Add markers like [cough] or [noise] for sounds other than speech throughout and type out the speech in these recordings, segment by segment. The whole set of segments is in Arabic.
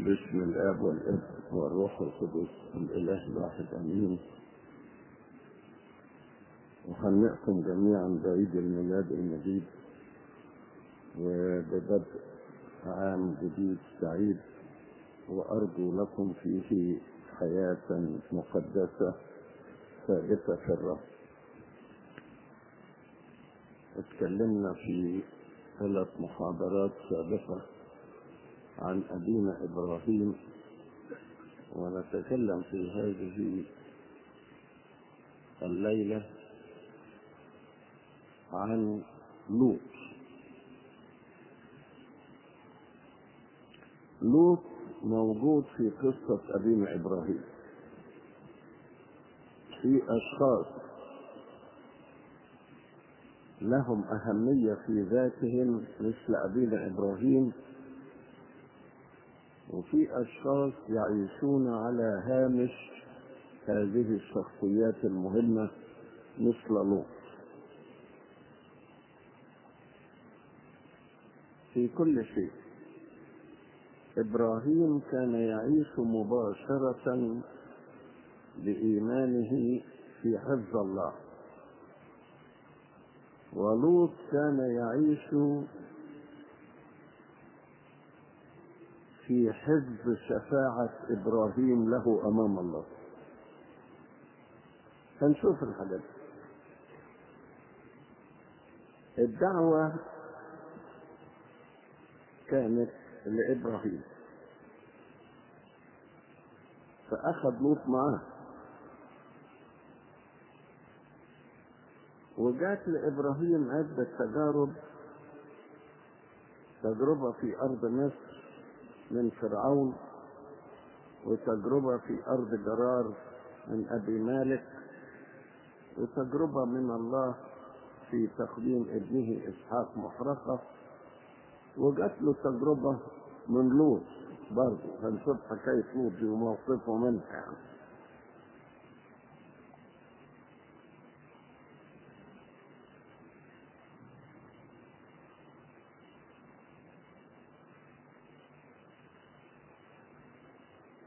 باسم الآب والابن والروح القدس الإله الواحد أمين. وهنئكم جميعا بعيد الميلاد المجيد وببدء عام جديد سعيد وأرجو لكم فيه حياة مقدسة ثابتة في الرب. اتكلمنا في ثلاث محاضرات سابقة. عن أبينا إبراهيم ونتكلم في هذه الليلة عن لوط. لوط موجود في قصة أبينا إبراهيم في أشخاص لهم أهمية في ذاتهم مثل أبينا إبراهيم وفي أشخاص يعيشون على هامش هذه الشخصيات المهمة مثل لوط. في كل شيء إبراهيم كان يعيش مباشرة بإيمانه في حفظ الله ولوط كان يعيش في حفظ شفاعة إبراهيم له أمام الله. هنشوف الحاجات. الدعوة كانت لإبراهيم. فأخذ لوط معاه. وجات لإبراهيم عدة تجارب تجربة في أرض مصر. من فرعون وتجربة في أرض جرار من أبي مالك وتجربة من الله في تقديم ابنه إسحاق محرقة وجات له تجربة من لوط برضه هنشوف حكاية لوط دي وموقفه منها يعني.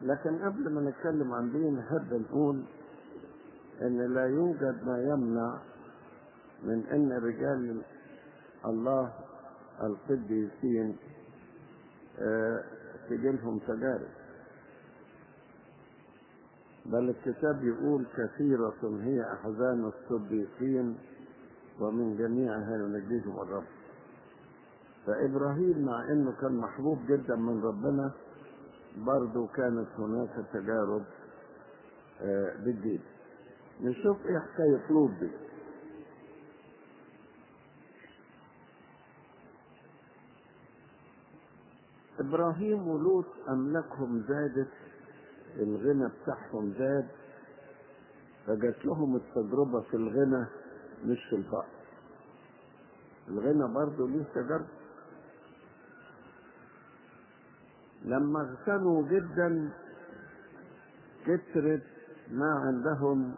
لكن قبل ما نتكلم عن دين نحب نقول إن لا يوجد ما يمنع من إن رجال الله القديسين آه تجيلهم تجارب بل الكتاب يقول كثيرة هي أحزان الصديقين ومن جميعها ينجيهم الرب فإبراهيم مع أنه كان محبوب جدا من ربنا برضو كانت هناك تجارب آه بالدين نشوف إيه حكاية لوط دي. إبراهيم ولوط املاكهم زادت الغنى بتاعهم زاد فجات لهم التجربة في الغنى مش في الفقر. الغنى برضه ليه تجارب لما اغتنوا جدا كثرت ما عندهم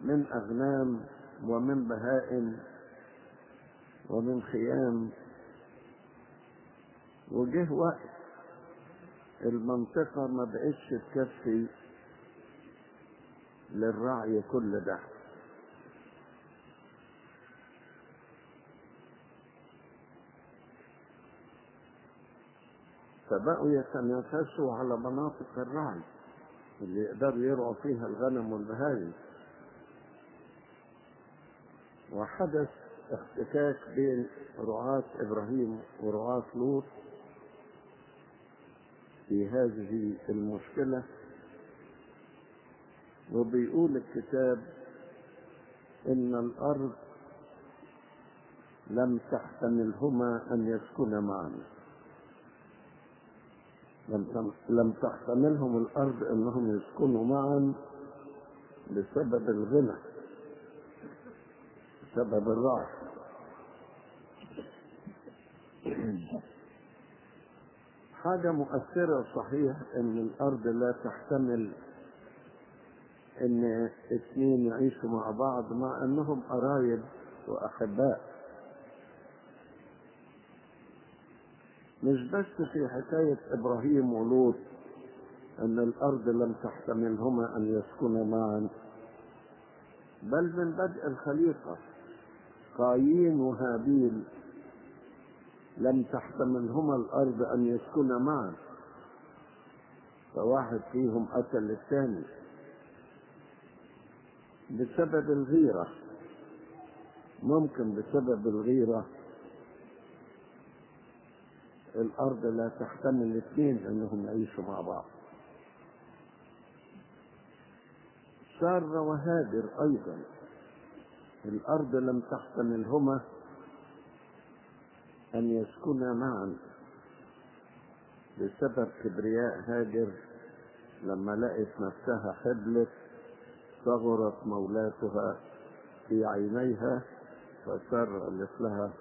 من أغنام ومن بهائم ومن خيام. وجه وقت المنطقة ما بقتش تكفي للرعي كل ده. فبقوا يتنافسوا على مناطق الرعي اللي يقدروا يرعوا فيها الغنم والبهائم. وحدث احتكاك بين رعاة إبراهيم ورعاة لوط في هذه المشكلة. وبيقول الكتاب إن الأرض لم تحتملهما أن يسكنا معا لم تحتملهم الأرض إنهم يسكنوا معا بسبب الغنى بسبب الرعي حاجة مؤثرة صحيح إن الأرض لا تحتمل إن اثنين يعيشوا مع بعض مع إنهم قرايب وأحباء. مش بس في حكاية إبراهيم ولوط أن الأرض لم تحتملهما أن يسكنا معا بل من بدء الخليقة. قايين وهابيل لم تحتملهما الأرض أن يسكنا معا. فواحد فيهم قتل الثاني بسبب الغيرة. ممكن بسبب الغيرة الأرض لا تحتمل الاثنين أنهم يعيشوا مع بعض. سارة وهاجر أيضا. الأرض لم تحتملهما أن يسكنا معا. بسبب كبرياء هاجر لما لقت نفسها حبلت صغرت مولاتها في عينيها قالت لها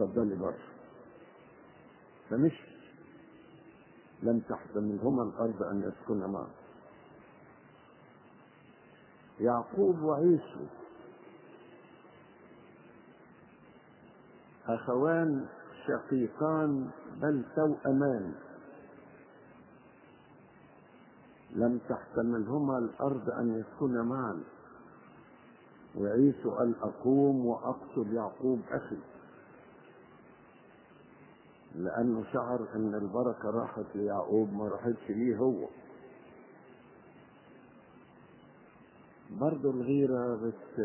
تفضلي بره فمش لم تحتملهما الأرض أن يسكنا معا يعقوب وعيسو أخوان شقيقان بل توأمان لم تحتملهما الأرض أن يسكنا معا وعيسو قال أقوم وأقتل يعقوب أخي. لأنه شعر أن البركة راحت ليعقوب ما راحتش ليه هو. برضه الغيرة بت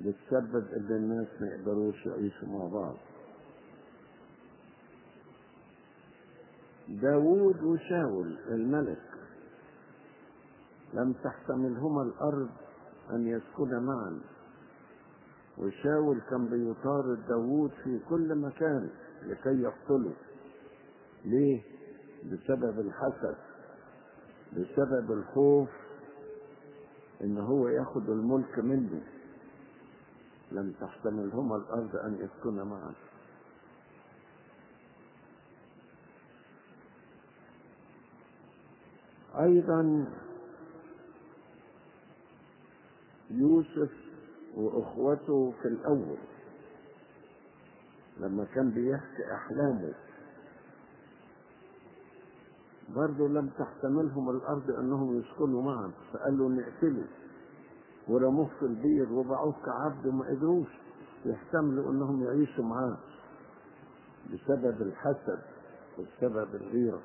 بتسبب إن الناس ما يقدروش يعيشوا مع بعض. داوود وشاول الملك لم تحتملهما الأرض أن يسكنا معا. وشاول كان بيطارد داوود في كل مكان لكي يقتله. ليه؟ بسبب الحسد بسبب الخوف إن هو ياخد الملك منه. لم تحتملهما الأرض أن يسكنا معا أيضا يوسف وإخوته في الأول لما كان بيحكي أحلامه. برضه لم تحتملهم الأرض أنهم يسكنوا معا فقالوا نقتله ورموه في البير وباعوه كعبد وما قدروش يحتملوا أنهم يعيشوا معاه بسبب الحسد وبسبب الغيرة.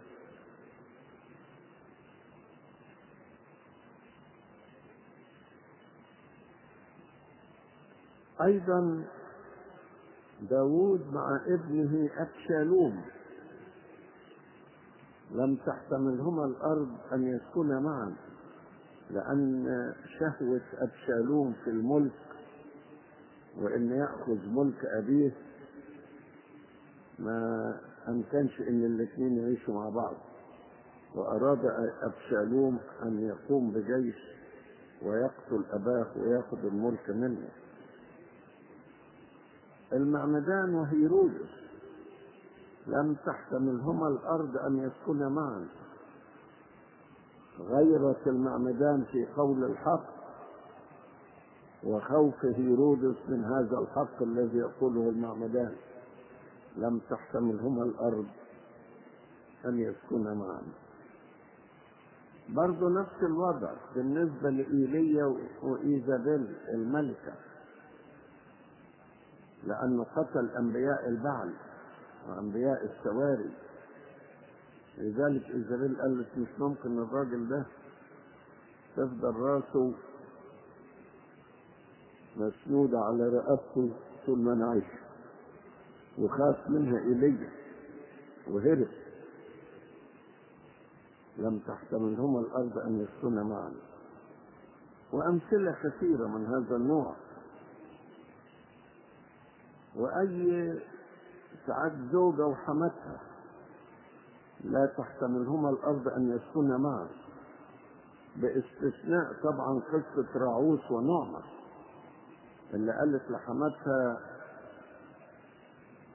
أيضا داود مع ابنه أبشالوم. لم تحتملهما الأرض أن يسكنا معا لأن شهوة أبشالوم في الملك وإن يأخذ ملك أبيه ما أمكنش إن الاثنين يعيشوا مع بعض. وأراد أبشالوم أن يقوم بجيش ويقتل أباه وياخذ الملك منه. المعمدان وهيرودس لم تحتملهما الأرض أن يسكنا معا. غيرة المعمدان في قول الحق وخوف هيرودس من هذا الحق الذي يقوله المعمدان. لم تحتملهما الأرض أن يسكنا معا. برضو نفس الوضع بالنسبة لإيليا وإيزابيل الملكة. لأنه قتل أنبياء البعل وأنبياء السواري. لذلك إيزابيل قالت مش ممكن الراجل ده تفضل راسه مسنودة على رقبته طول ما أنا عايش وخاف منها إيليا وهرب. لم تحتملهما الأرض أن يسكن معا وأمثلة كثيرة من هذا النوع. وأي ساعات زوجة وحماتها لا تحتملهما الأرض أن يسكن معا. باستثناء طبعا قصة راعوس ونعمة اللي قالت لحماتها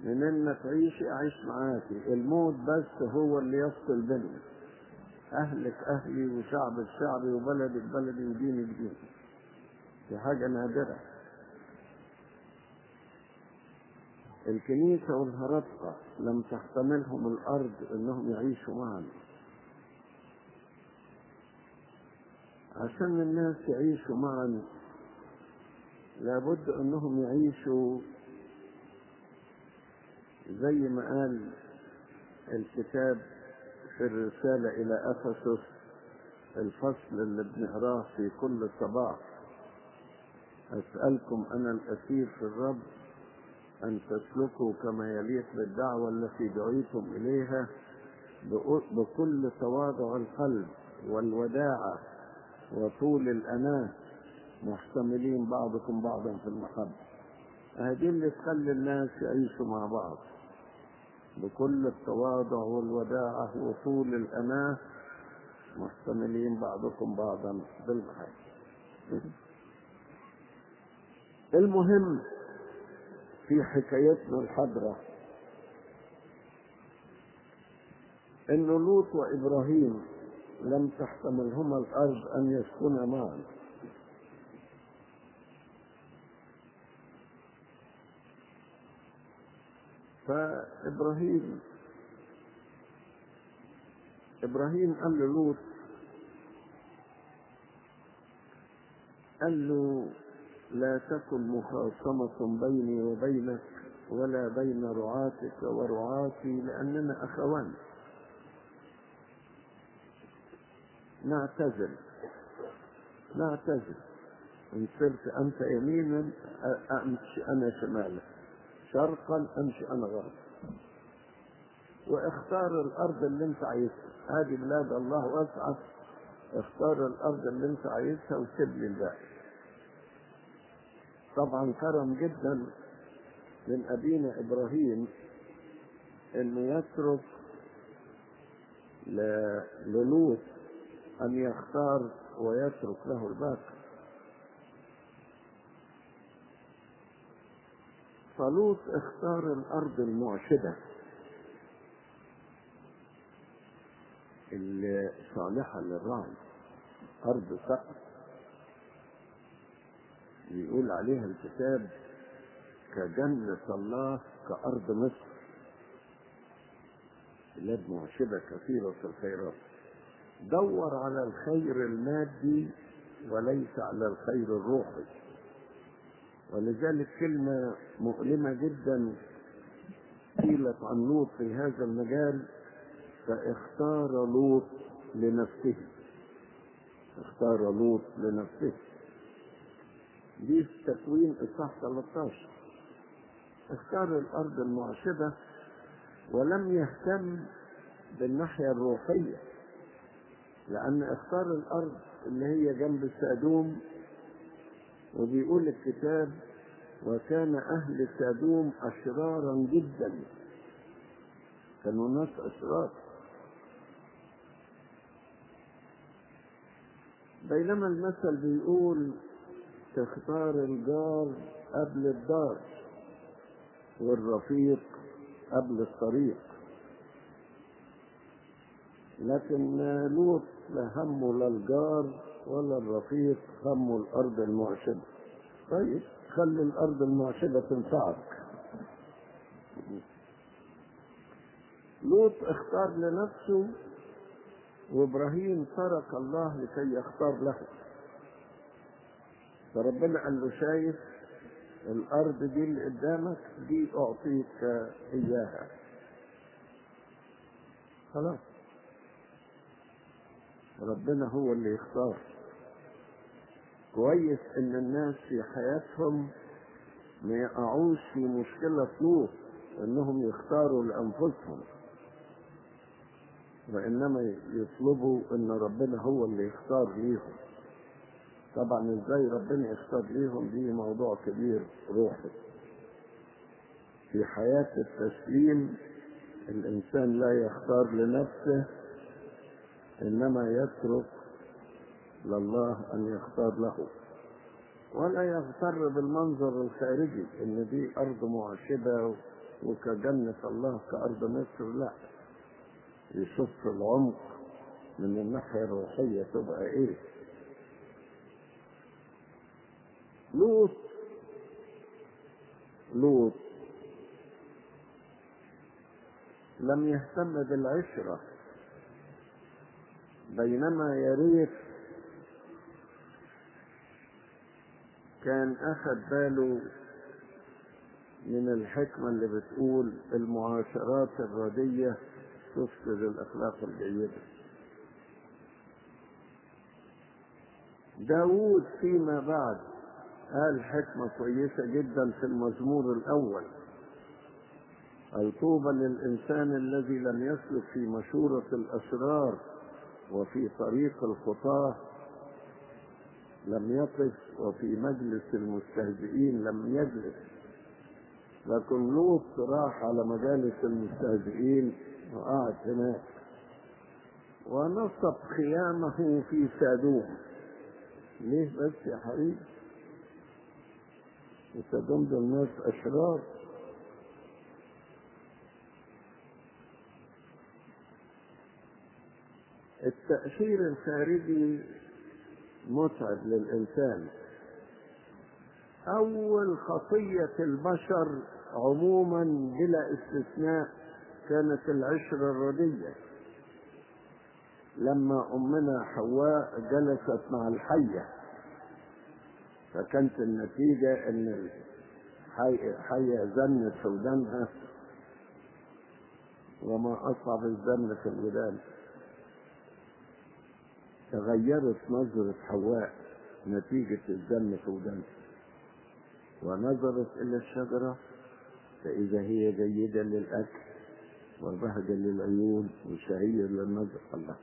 منين ما تعيشي أعيش معاكي الموت بس هو اللي يفصل بيننا أهلك أهلي وشعبك شعبي وبلدك بلدي ودينك ديني دي حاجة نادرة. الكنيسة والهرطقة لم تحتملهم الأرض أنهم يعيشوا معا. عشان الناس يعيشوا معا لابد أنهم يعيشوا زي ما قال الكتاب في الرسالة إلى أفسس الفصل اللي بنقراه في كل صباح. أسألكم أنا الأسير في الرب أن تسلكوا كما يليق بالدعوة التي دعيتم إليها بكل تواضع القلب والوداعة وطول الأناة. محتملين بعضكم بعضا في المحبة. هذه اللي تخلي الناس يعيشوا مع بعض. بكل التواضع والوداعة وطول الأناة محتملين بعضكم بعضا بالمحبة المهم في حكايتنا الحضرة. إن لوط وإبراهيم لم تحتملهما الأرض أن يسكنا معا. فإبراهيم إبراهيم قال للوط قال له لا تكن مخاصمة بيني وبينك ولا بين رعاتك ورعاتي لأننا أخوان. نعتزل. نعتزل. إن صرت أنت يمينا أمشي أنا شمالا. شرقا أمشي أنا غربا. واختار الأرض اللي أنت عايزها. هذه بلاد الله واسعة. اختار الأرض اللي أنت عايزها وسيب لي الباقي. طبعا كرم جدا من أبينا إبراهيم إنه يترك للوط أن يختار ويترك له الباقي. فلوط اختار الأرض المعشبة اللي صالحة للرعي أرض سقف. يقول عليها الكتاب كجنة الله كأرض مصر. بلاد معشبة كثيرة الخيرات. دور على الخير المادي وليس على الخير الروحي. ولذلك كلمة مؤلمة جدا قيلت عن لوط في هذا المجال فاختار لوط لنفسه. اختار لوط لنفسه. دي في تكوين اصحاح 13 اختار الأرض المعشبة ولم يهتم بالناحية الروحية لأن اختار الأرض اللي هي جنب سادوم وبيقول الكتاب وكان أهل سادوم أشرارا جدا كانوا ناس أشرار. بينما المثل بيقول تختار الجار قبل الدار والرفيق قبل الطريق. لكن لوط لا همه لا الجار ولا الرفيق همه الأرض المعشبة. طيب خلي الأرض المعشبة تنفعك. لوط اختار لنفسه وإبراهيم ترك الله لكي يختار له. فربنا قال له شايف الأرض دي اللي قدامك دي أعطيك إياها. خلاص. ربنا هو اللي يختار. كويس إن الناس في حياتهم ما يقعوش في مشكلة لوط إنهم يختاروا لأنفسهم. وإنما يطلبوا إن ربنا هو اللي يختار ليهم. طبعا إزاي ربنا يختار ليهم دي موضوع كبير روحي. في حياة التسليم الإنسان لا يختار لنفسه إنما يترك لله أن يختار له. ولا يغتر بالمنظر الخارجي إن دي أرض معشبة وكجنة الله كأرض مصر لا. يشوف العمق من الناحية الروحية تبقى إيه؟ لوط. لوط. لم يهتم بالعشرة. بينما يريث كان أخذ باله من الحكمة اللي بتقول المعاشرات الردية تفسد الأخلاق الجيدة. داود فيما بعد قال حكمة كويسة جدا في المزمور الأول. الطوبى للإنسان الذي لم يسلك في مشورة الأشرار وفي طريق الخطاة لم يقف وفي مجلس المستهزئين لم يجلس. لكن لوط راح على مجالس المستهزئين وقعد هناك. ونصب خيامه في سادوم ليه بس يا حبيبي؟ وسادوم دول ناس أشرار. التأثير الخارجي متعب للإنسان. أول خطية البشر عموما بلا استثناء كانت العشرة الردية. لما أمنا حواء جلست مع الحية. فكانت النتيجة إن الحية زنت في ودانها وما أصعب الزن في الودان. تغيرت نظرة حواء نتيجة الزن في ودانها ونظرت إلى الشجرة فإذا هي جيدة للأكل وبهجة للعيون وشهية للنظر. الله.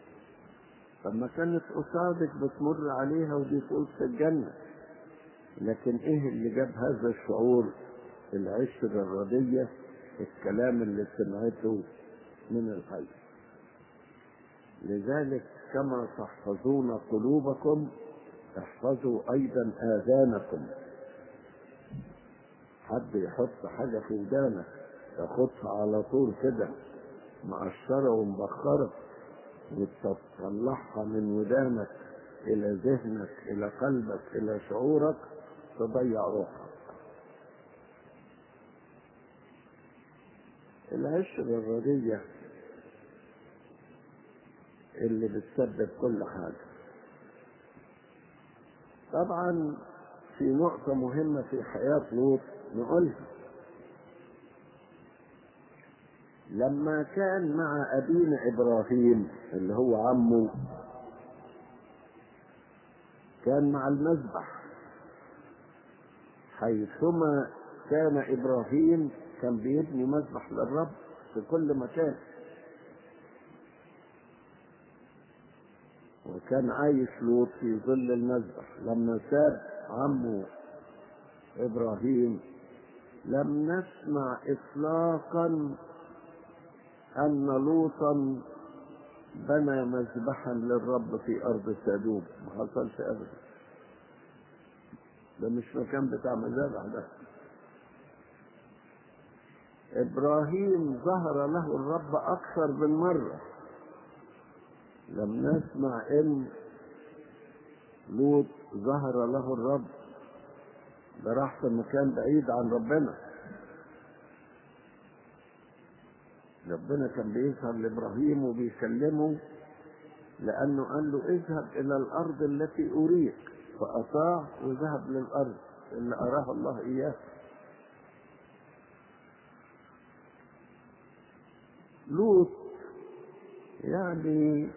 طب ما كانت قصادك بتمر عليها ودي في الجنة لكن إيه اللي جاب هذا الشعور العشرة الردية الكلام اللي سمعته من الحي. لذلك كما تحفظون قلوبكم احفظوا أيضا آذانكم. حد يحط حاجة في ودانك تاخدها على طول كده مقشرة ومبخرة وتطلعها من ودانك إلى ذهنك إلى قلبك إلى شعورك. تضيع روحك العشرة الردية اللي بتسبب كل حاجة. طبعا في نقطة مهمة في حياة لوط نقولها. لما كان مع أبينا إبراهيم اللي هو عمه كان مع المذبح. حيثما كان إبراهيم كان بيبني مذبح للرب في كل مكان. وكان عايش لوط في ظل المذبح. لما ساب عمه إبراهيم لم نسمع إطلاقا أن لوطا بنى مذبحا للرب في أرض سادوم ما حصلش أبدا. ده مش مكان بتاع مذابح ده. إبراهيم ظهر له الرب أكثر من مرة. لم نسمع إن لوط ظهر له الرب. ده راح في مكان بعيد عن ربنا. ربنا كان بيظهر لإبراهيم وبيكلمه لأنه قال له اذهب إلى الأرض التي اريك فاطاع وذهب للأرض اللي أراه الله إياه. لوط يعني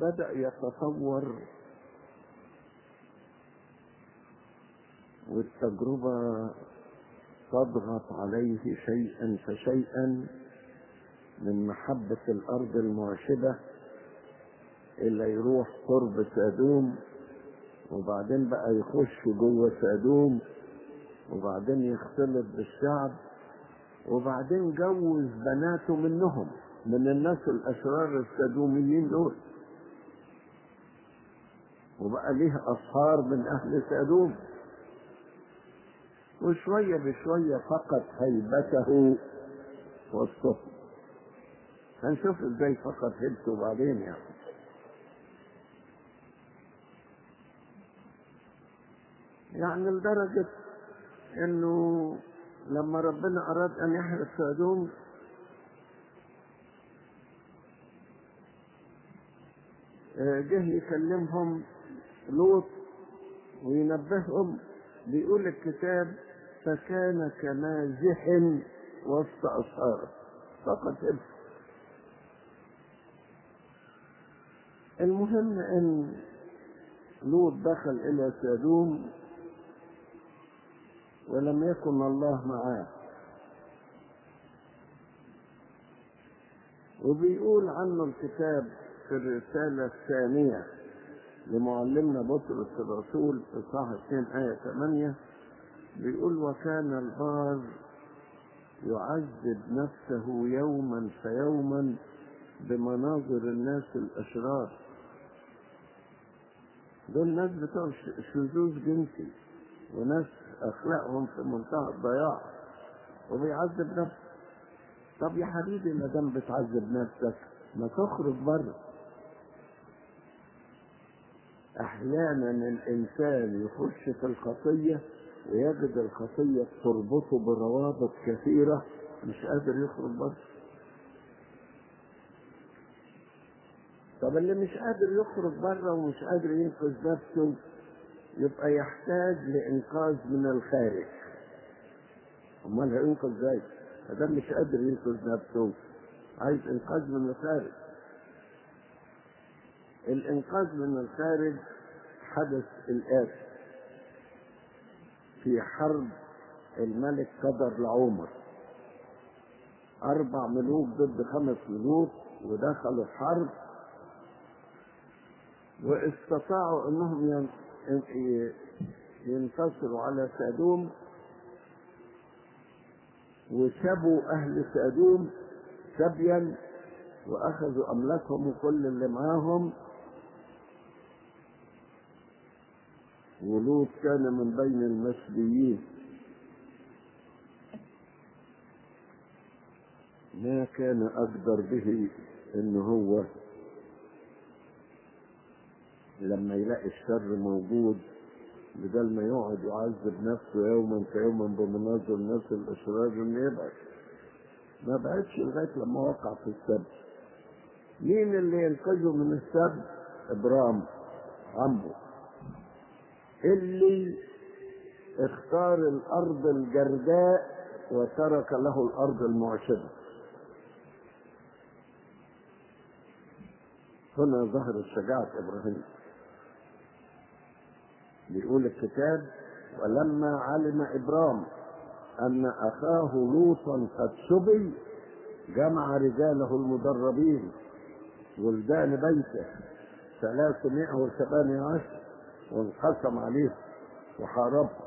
بدأ يتصور والتجربة تضغط عليه شيئا فشيئا من محبة الأرض المعشبة. إلا يروح قرب سأدوم وبعدين بقى يخش جوه سأدوم وبعدين يختلط بالشعب وبعدين جوز بناته منهم من الناس الأشرار السادوميين دول. وبقى ليه أصهار من أهل سأدوم. وشوية بشوية فقد هيبته وسطهم هنشوف إزاي فقد هيبته بعدين يعني. يعني لدرجة إنه لما ربنا أراد أن يحرق سادوم جه يكلمهم لوط وينبههم بيقول الكتاب فكان كمازح وسط أسهاره فقط كده. المهم إن لوط دخل إلى سادوم ولم يكن الله معاه. وبيقول عنه الكتاب في الرسالة الثانية لمعلمنا بطرس الرسول في صح 2 آية 8 بيقول وكان البار يعذب نفسه يوما فيوما بمناظر الناس الأشرار. دول ناس بتوع شذوذ جنسي وناس أخلاقهم في منتهى الضياع وبيعذب نفسه. طب يا حبيبي ما دام بتعذب نفسك ما تخرج بره. أحيانا الإنسان يخش في الخطية ويجد الخطية تربطه بروابط كثيرة مش قادر يخرج بره. طب اللي مش قادر يخرج بره ومش قادر ينقذ نفسه يبقى يحتاج لإنقاذ من الخارج. أمال هينقذ إزاي؟ ده مش قادر ينقذ نفسه عايز إنقاذ من الخارج. الإنقاذ من الخارج حدث الآتي في حرب الملك قدر لعمر أربع ملوك ضد خمس ملوك ودخلوا الحرب واستطاعوا أنهم ينتصروا على سأدوم وسبوا أهل سأدوم سبيا وأخذوا أملاكهم وكل اللي معاهم. ولوط كان من بين المسبيين ما كان أقدر به إن هو لما يلاقي الشر موجود بدل ما يقعد يعذب نفسه يوما كيوما بمناظر الناس الأشرار إنه يبعد ما بعدش لغاية لما وقع في السبت. مين اللي ينقذه من السبت؟ إبرام عمه. اللي اختار الأرض الجرداء وترك له الأرض المعشبه هنا ظهرت شجاعة إبراهيم. بيقول الكتاب ولما علم إبرام أن أخاه لوطا قد سبي جمع رجاله المدربين ولدان بيته ثلاثمائة وثمانية عشر وانقسم عليه وحاربهم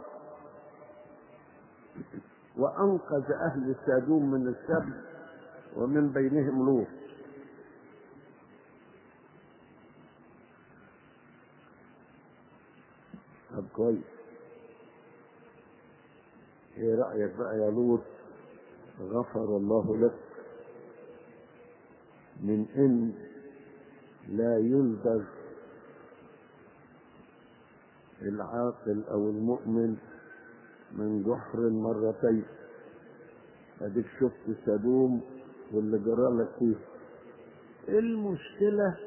وأنقذ أهل سادوم من السبي ومن بينهم لوط طب كويس. إيه رأيك بقى يا لوط؟ غفر الله لك من إن لا يلدغ العاقل أو المؤمن من جحر مرتين. أديك شفت سدوم واللي جرى لك فيه المشكلة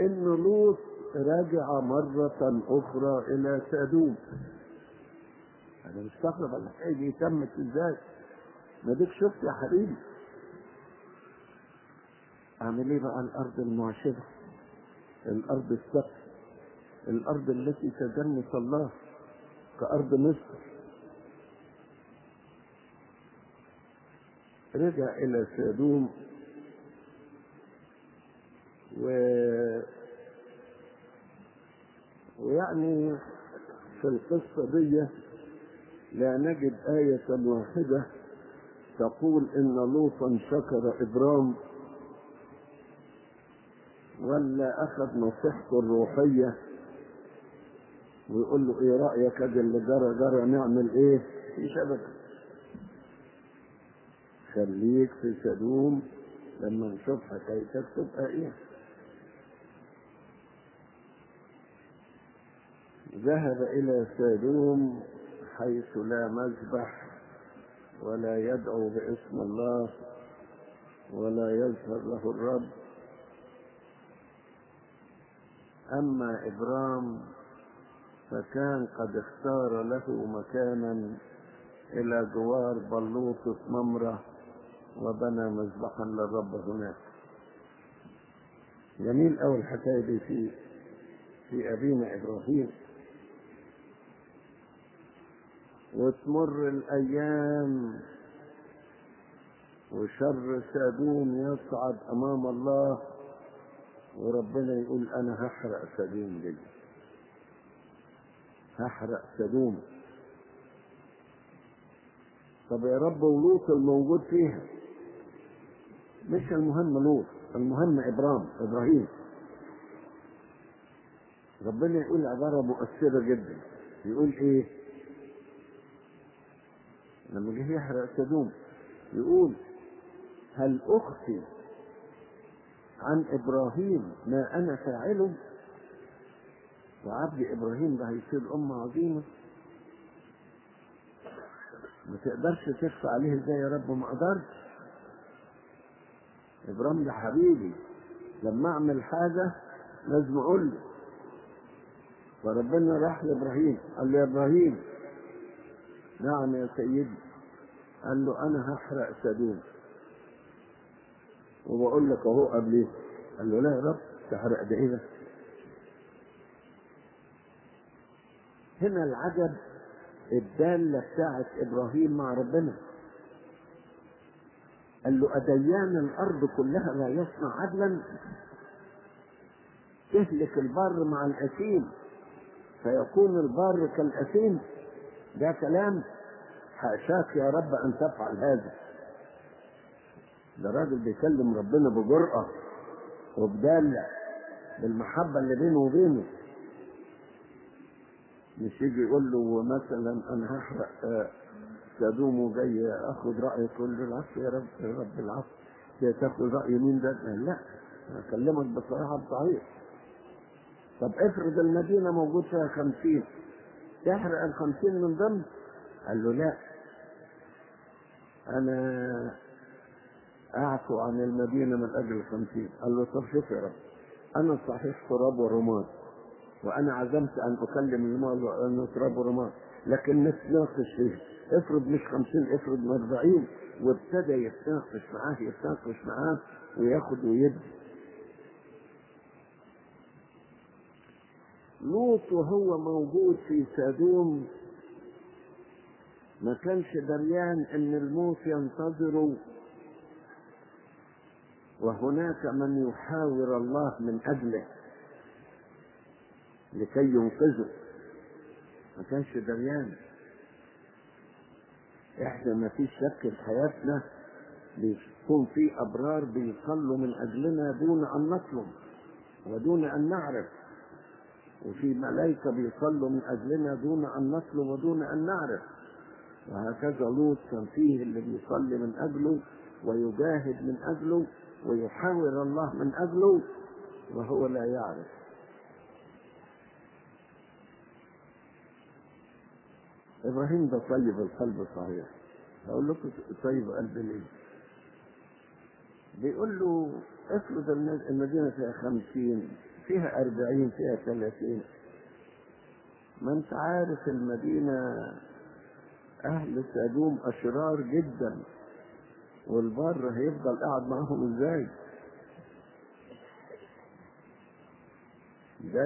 إن لوط رجع مرة أخرى إلى سدوم أنا مستغرب الحكاية دي تمت إزاي؟ ما ديك شفت يا حبيبي؟ أعمل إيه بقى الأرض المعشبة الأرض السقف؟ الأرض التي تجنس الله كأرض مصر. رجع إلى سادوم و ويعني في القصة دي لا نجد آية واحدة تقول إن لوطا شكر إبرام ولا أخذ نصيحته الروحية ويقول له إيه رأيك أدي اللي جرى جرى نعمل إيه؟ في شبكة خليك في سدوم لما نشوف حكايتك تبقى إيه؟ ذهب إلى سادوم حيث لا مذبح ولا يدعو باسم الله ولا يظهر له الرب. أما إبرام فكان قد اختار له مكانا إلى جوار بلوطة ممرة وبنى مذبحا للرب هناك. جميل أوي الحكاية دي في في أبينا إبراهيم. وتمر الأيام وشر سادوم يصعد أمام الله وربنا يقول أنا هحرق سدوم دي. هحرق سدوم طب يا رب ولوط الموجود فيها. مش المهم لوط المهم إبرام إبراهيم. ربنا يقول عبارة مؤثرة جدا. يقول إيه؟ لما جه يحرق سدوم يقول هل أخفي عن إبراهيم ما أنا فاعله؟ وعبد إبراهيم ده هيصير أمة عظيمة. ما تقدرش تخفى عليه إزاي يا رب ما أقدرش. إبراهيم ده حبيبي لما أعمل حاجة لازم أقول له. فربنا راح لإبراهيم قال له يا إبراهيم نعم يا سيدي. قال له أنا هحرق سدوم وبقول لك أهو قبليه قال له لا يا رب تحرق ده إيه ده هنا العجب الدالة بتاعت إبراهيم مع ربنا. قال له أديان الأرض كلها لا يصنع عدلا؟ تهلك البر مع الأثيم فيكون البر كالأثيم. ده كلام حاشاك يا رب أن تفعل هذا. ده راجل بيكلم ربنا بجرأة وبدالة بالمحبة اللي بينه وبينه. مش يجي يقول له مثلا أنا هحرق سدوم وجاي أخد رايك يقول له العفو يا رب يا رب العفو. يا تاخد رأي مين ده؟ لا أكلمك بصراحة بصحيح. طب افرض المدينة موجود فيها خمسين. تحرق الخمسين من ضمن؟ قال له لا. أنا اعفو عن المدينة من أجل الخمسين. قال له طب شوف يا رب أنا صحيح تراب ورماد وأنا عزمت ان اكلم الماضي وان تراب ورماد لكن نتناقش فيه. افرض مش خمسين افرض أربعين وابتدى يتناقش معاه يتناقش معاه وياخد ويدي لوط وهو موجود في سادوم. ما كانش دريان إن الموت ينتظره وهناك من يحاور الله من أجله لكي ينقذه. ما كانش دريان. إحنا ما فيش شك في حياتنا بيكون في أبرار بيصلوا من أجلنا دون أن نطلب ودون أن نعرف. وفي ملائكة بيصلوا من أجلنا دون أن نطلب ودون أن نعرف. وهكذا لوط كان فيه اللي بيصلي من أجله ويجاهد من أجله ويحاور الله من أجله وهو لا يعرف. إبراهيم ده طيب القلب صحيح. أقول لكم طيب قلب ليه؟ بيقول له افرض المدينة فيها خمسين فيها أربعين فيها ثلاثين. ما انت عارف المدينة أهل سدوم أشرار جدا والبر هيفضل قاعد معاهم إزاي؟ ده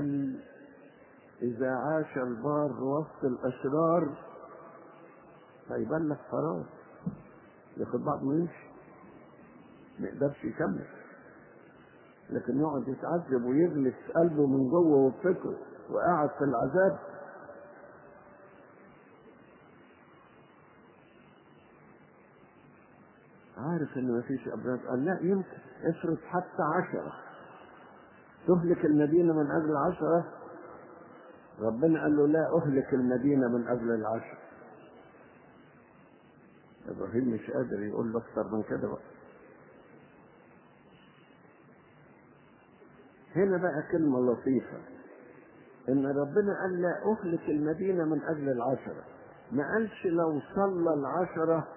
إذا عاش البار وسط الأشرار هيبان لك فراغ ياخد بعض ويمشي ما يقدرش يكمل. لكن يقعد يتعذب ويغلس قلبه من جوه وفكره وقاعد في العذاب. عارف ان مفيش أبراد. قال لا يمكن. افرض حتى عشرة. تهلك المدينة من أجل عشرة؟ ربنا قال له لا أهلك المدينة من أجل العشر إبراهيم مش قادر يقول له أكتر من كده بقى. هنا بقى كلمة لطيفة. إن ربنا قال لا أهلك المدينة من أجل العشرة. ما قالش لو صلى العشرة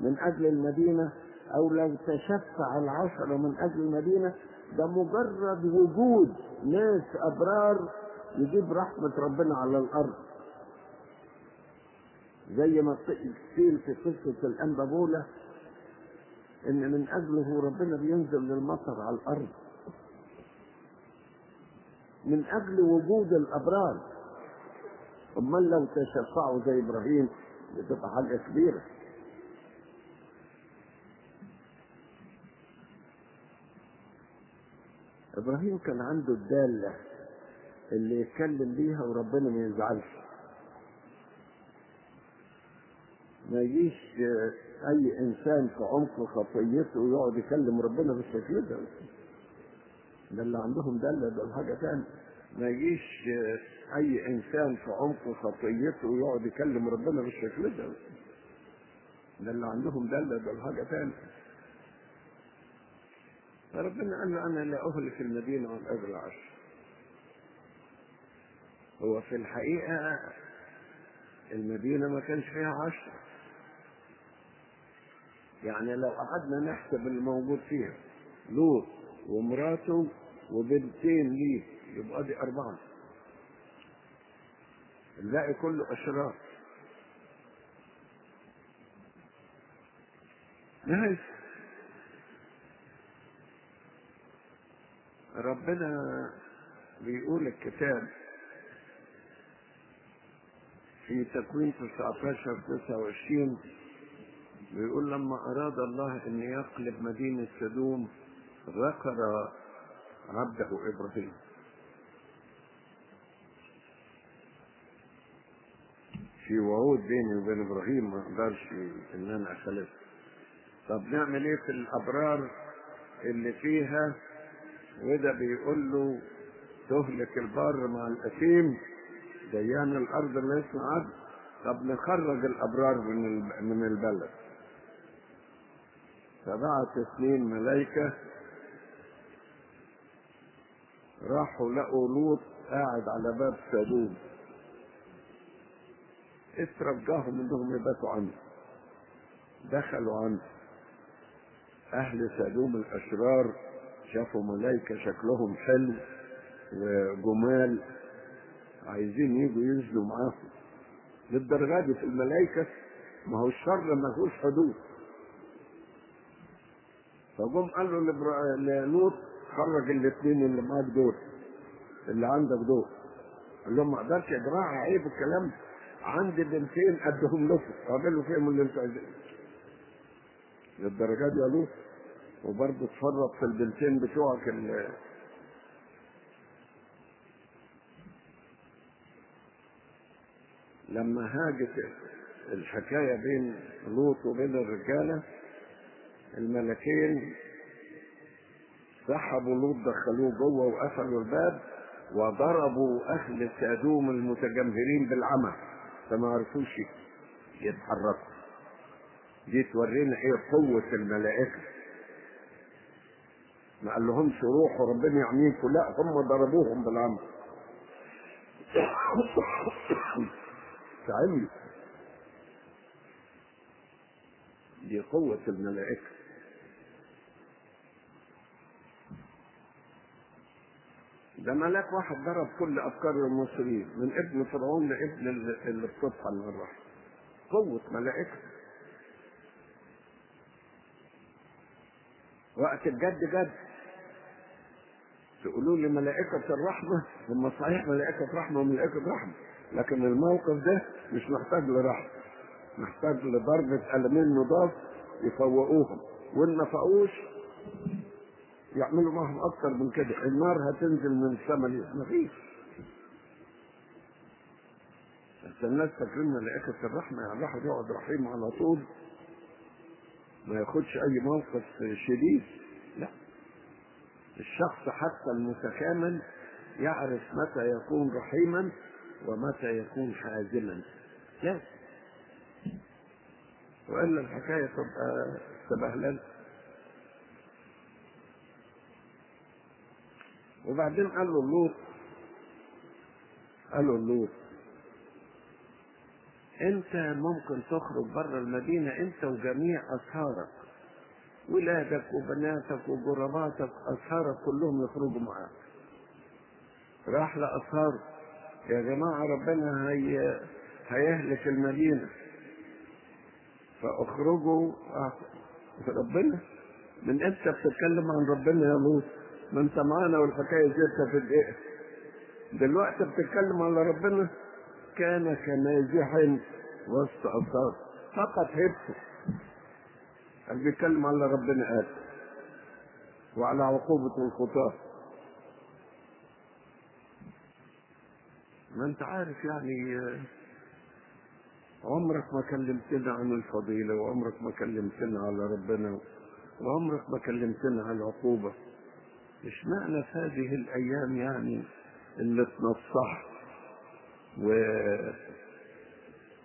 من أجل المدينة أو لو تشفع العشرة من أجل المدينة ده مجرد وجود ناس أبرار يجيب رحمة ربنا على الأرض. زي ما قيل في قصة الأنبابولة إن من أجله ربنا بينزل للمطر على الأرض. من أجل وجود الأبرار. أمال لو تشفعوا زي إبراهيم بتبقى حاجة كبيرة. إبراهيم كان عنده الدالة اللي يتكلم بيها وربنا ما يزعلش. ما يجيش أي إنسان في عمق خطيته ويقعد يكلم ربنا بالشكل ده. ده اللي عندهم دلة ده حاجة تانية. ما يجيش أي إنسان في عمق خطيته ويقعد يكلم ربنا بالشكل ده. ده اللي عندهم دلة ده حاجة تانية. فربنا قال له أنا لا أهلك المدينة والاجر عشر هو في الحقيقة المدينة ما كانش فيها عشرة يعني لو قعدنا نحسب الموجود فيها لوط ومراته وبنتين ليه يبقى دي أربعة. الباقي كله أشرار. ناس ربنا بيقول الكتاب في تكوين 19 29 بيقول لما أراد الله أن يقلب مدينة سدوم ذكر عبده إبراهيم. في وعود بيني وبين إبراهيم ما أقدرش إن أنا أخلف طب نعمل إيه في الأبرار اللي فيها؟ وده بيقول له تهلك البر مع الأثيم ديان الأرض اللي اسمه عبد طب نخرج الأبرار من من البلد. فبعت اثنين ملايكة راحوا لقوا لوط قاعد على باب سدوم اترجاهم انهم يباتوا عنه. دخلوا عنه. أهل سدوم الأشرار شافوا ملايكة شكلهم حلو وجمال عايزين يجوا ينزلوا معاهم. للدرجة دي في الملائكة ما هو الشر ما هوش حدود. فجم قالوا للوط خرج الاثنين اللي معاك دول اللي عندك دول. قال لهم ما أقدرش جماعة عيب الكلام عندي بنتين ادهم لكم. اعملوا فيهم اللي أنتوا عايزينه؟ للدرجة دي يا لوط؟ وبرضه تفرط في البنتين بتوعك اللي لما هاجت الحكاية بين لوط وبين الرجالة الملكين سحبوا لوط دخلوه جوه وقفلوا الباب وضربوا أهل سادوم المتجمهرين بالعمى. فما عرفوش يتحركوا. دي تورينا إيه قوة الملائكة. ما قال لهمش روحوا ربنا يعميكم لا هم ضربوهم بالعمى. [coughs] تعملوا دي قوة الملائكة. ده ملاك واحد ضرب كل أفكار المصريين من ابن فرعون لابن اللي من الرحم قوة ملائكة. وقت الجد جد. تقولوا لي ملائكة الرحمة هم صحيح ملائكة رحمة وملائكة رحمة. لكن الموقف ده مش محتاج لرحمة. محتاج لضربة قلمين نضاف يفوقوهم. وإن ما فقوش يعملوا معهم أكتر من كده. النار هتنزل من السماء. مفيش بس الناس فاكرين ملائكة الرحمة يعني الواحد يقعد رحيم على طول ما ياخدش أي موقف شديد. لا. الشخص حتى المتكامل يعرف متى يكون رحيما ومتى يكون حازما. لا. وإلا الحكاية تبقى تبهلل. وبعدين قال له اللوط قال له اللوط أنت ممكن تخرج بره المدينة أنت وجميع اصهارك ولادك وبناتك وجرباتك اصهارك كلهم يخرجوا معاك. راح لاصهاره يا جماعة ربنا هي هيهلك المدينة. فأخرجوا ربنا من إمتى بتتكلم عن ربنا يا لوط؟ ما انت معانا والحكاية زيتها في الدقيقه دلوقتي بتتكلم على ربنا كان كنازح وسط أبصار فقط هبته اللي بيتكلم على ربنا قال وعلى عقوبة الخطاة. ما انت عارف يعني عمرك ما كلمتنا عن الفضيلة وعمرك ما كلمتنا على ربنا وعمرك ما كلمتنا عن العقوبة. مش معنى في هذه الأيام يعني اللي تنصح و...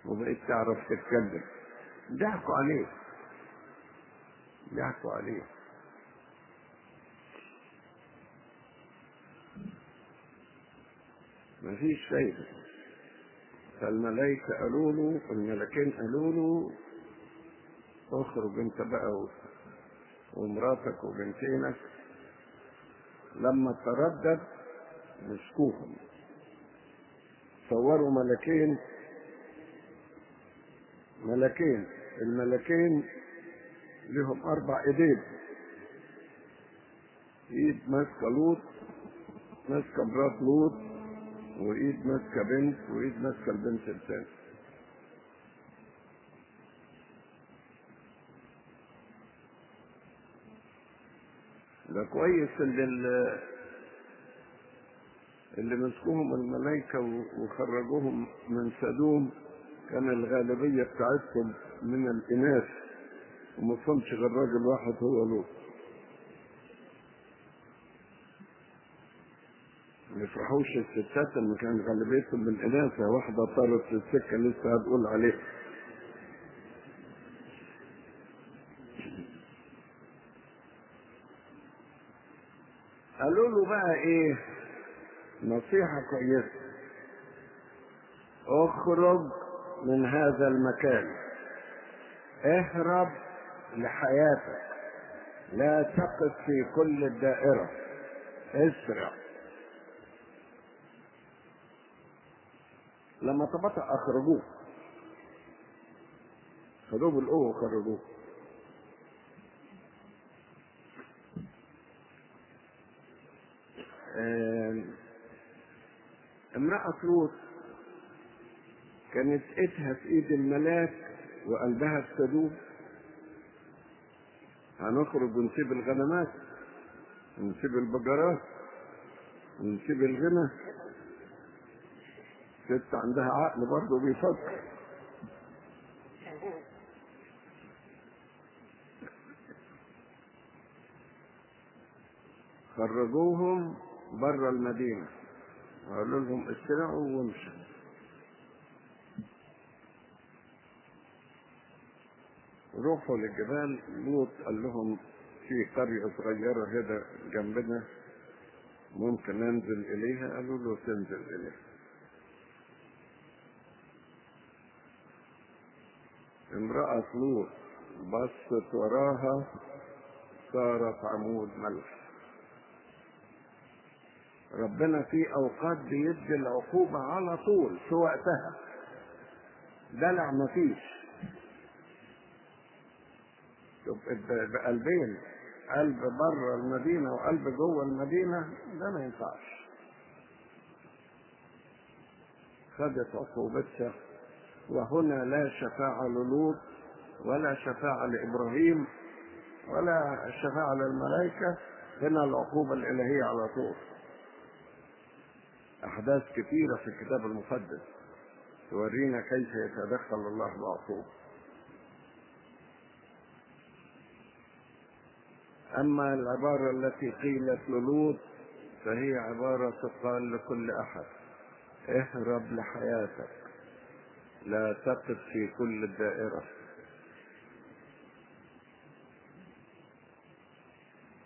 وبقيت تعرف تتكلم؟ ضحكوا عليه. ضحكوا عليه. مفيش فايدة فالملائكة قالوا له الملكين قالوا له اخرج انت بقى. ومراتك وبنتينك. لما تردد مسكوهم صوروا ملكين. ملكين. الملكين لهم أربع إيدين. إيد ماسكة لوط ماسكة مرات لوط وإيد ماسكة بنت وإيد ماسكة البنت الثانية. ده كويس اللي اللي مسكوهم الملائكة وخرجوهم من سدوم كان الغالبية بتاعتهم من الإناث وما فهمش غير راجل واحد هو لوط. ما يفرحوش الستات اللي كان غالبيتهم من الإناث واحدة طارت في السكة لسه هتقول عليها قالوا له بقى إيه؟ نصيحة كويسة. اخرج من هذا المكان. اهرب لحياتك. لا تقف في كل الدائرة. اسرع. لما تبطأ اخرجوه خدوه بالقوة وخرجوه. امرأة لوط كانت إيدها في إيد الملاك وقلبها في صدوق. هنخرج ونسيب الغنمات ونسيب البقرات ونسيب الغنى. ست عندها عقل برضه بيفكر. خرجوهم بره المدينة. وقالوا لهم اسرعوا وامشوا. روحوا للجبال لوط قال لهم في قرية صغيرة هنا جنبنا ممكن ننزل إليها؟ قالوا له تنزل إليها. امرأة لوط بصت وراها صارت عمود ملح. ربنا في أوقات بيدي العقوبة على طول في وقتها. دلع مفيش بقلبين قلب بره المدينة وقلب جوه المدينة ده ما ينفعش. خدت عقوبتها وهنا لا شفاعة للوط ولا شفاعة لإبراهيم ولا شفاعة للملائكة. هنا العقوبة الإلهية على طول. أحداث كثيرة في الكتاب المقدس تورينا كيف يتدخل الله بعقوبة أما العبارة التي قيلت للوط فهي عبارة تقال لكل أحد. اهرب لحياتك. لا تقف في كل الدائرة.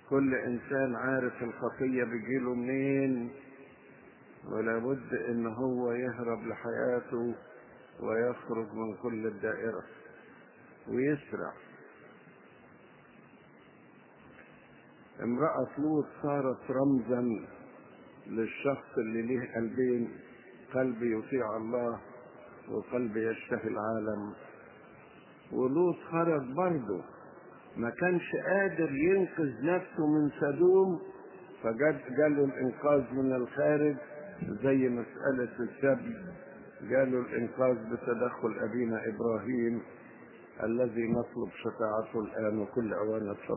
كل إنسان عارف الخطية بيجيله منين؟ ولا بد إن هو يهرب لحياته ويخرج من كل الدائرة ويسرع. امرأة لوط صارت رمزا للشخص اللي ليه قلبين قلب يطيع الله وقلب يشتهي العالم. ولوط خرج برضه ما كانش قادر ينقذ نفسه من سدوم فجاله الإنقاذ من الخارج. زي مسألة السبي جاله الإنقاذ بتدخل أبينا إبراهيم الذي نطلب شفاعته الآن وكل اوان